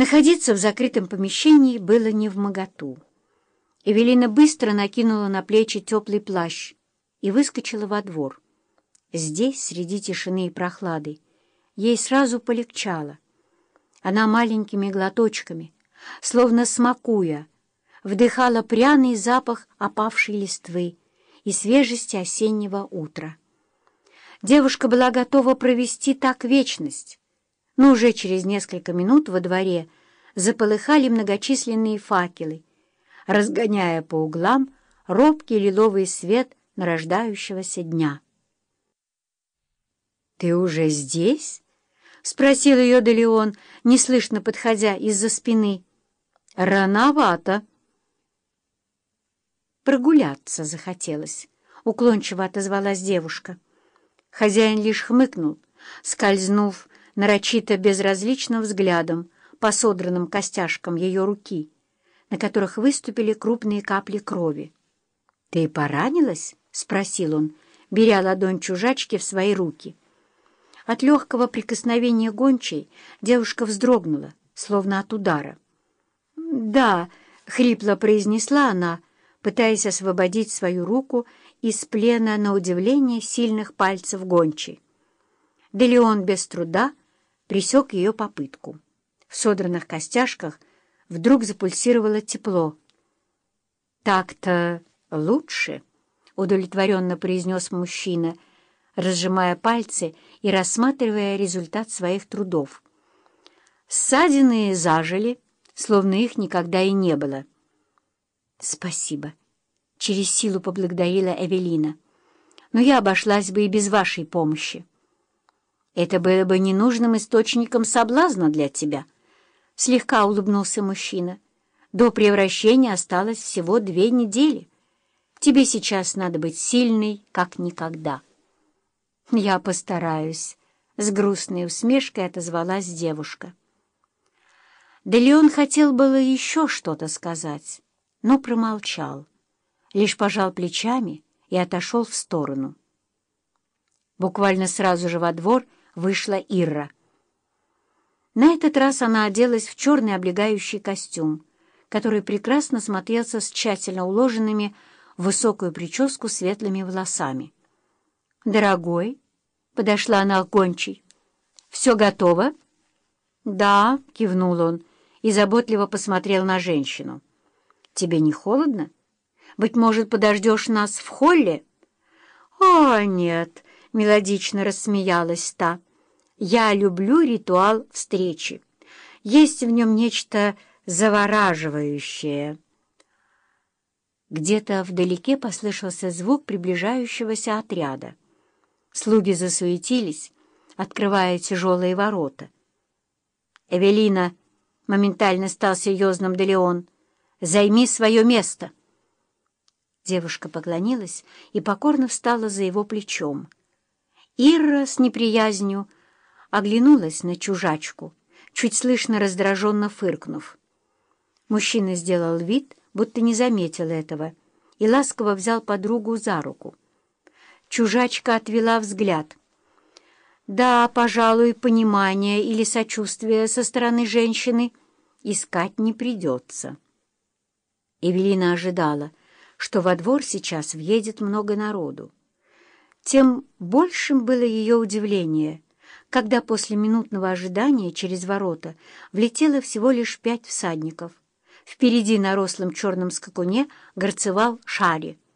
Находиться в закрытом помещении было не в моготу. Эвелина быстро накинула на плечи теплый плащ и выскочила во двор. Здесь, среди тишины и прохлады, ей сразу полегчало. Она маленькими глоточками, словно смакуя, вдыхала пряный запах опавшей листвы и свежести осеннего утра. Девушка была готова провести так вечность, но уже через несколько минут во дворе заполыхали многочисленные факелы, разгоняя по углам робкий лиловый свет нарождающегося дня. «Ты уже здесь?» — спросил ее Делеон, неслышно подходя из-за спины. «Рановато». «Прогуляться захотелось», — уклончиво отозвалась девушка. Хозяин лишь хмыкнул, скользнув нарочито безразличным взглядом по содранным костяшкам ее руки, на которых выступили крупные капли крови. «Ты поранилась?» — спросил он, беря ладонь чужачки в свои руки. От легкого прикосновения гончей девушка вздрогнула, словно от удара. «Да», — хрипло произнесла она, пытаясь освободить свою руку из плена на удивление сильных пальцев гончей. Да Леон без труда пресек ее попытку. В содранных костяшках вдруг запульсировало тепло. «Так-то лучше», — удовлетворенно произнес мужчина, разжимая пальцы и рассматривая результат своих трудов. Ссадины зажили, словно их никогда и не было. «Спасибо», — через силу поблагодарила Эвелина. «Но я обошлась бы и без вашей помощи». Это было бы ненужным источником соблазна для тебя. Слегка улыбнулся мужчина. До превращения осталось всего две недели. Тебе сейчас надо быть сильной, как никогда. Я постараюсь, — с грустной усмешкой отозвалась девушка. Да Леон хотел было еще что-то сказать, но промолчал, лишь пожал плечами и отошел в сторону. Буквально сразу же во двор — вышла Ирра. На этот раз она оделась в черный облегающий костюм, который прекрасно смотрелся с тщательно уложенными в высокую прическу светлыми волосами. «Дорогой», — подошла она к гончей, — «все готово?» «Да», — кивнул он и заботливо посмотрел на женщину. «Тебе не холодно? Быть может, подождешь нас в холле?» «О, нет», — мелодично рассмеялась та. «Я люблю ритуал встречи. Есть в нем нечто завораживающее». Где-то вдалеке послышался звук приближающегося отряда. Слуги засуетились, открывая тяжелые ворота. «Эвелина!» — моментально стал серьезным Делеон. «Займи свое место!» Девушка поклонилась и покорно встала за его плечом. Ирра с неприязнью оглянулась на чужачку, чуть слышно раздраженно фыркнув. Мужчина сделал вид, будто не заметил этого, и ласково взял подругу за руку. Чужачка отвела взгляд. Да, пожалуй, понимания или сочувствия со стороны женщины искать не придется. Эвелина ожидала, что во двор сейчас въедет много народу тем большим было ее удивление, когда после минутного ожидания через ворота влетело всего лишь пять всадников. Впереди на рослом черном скакуне горцевал Шари —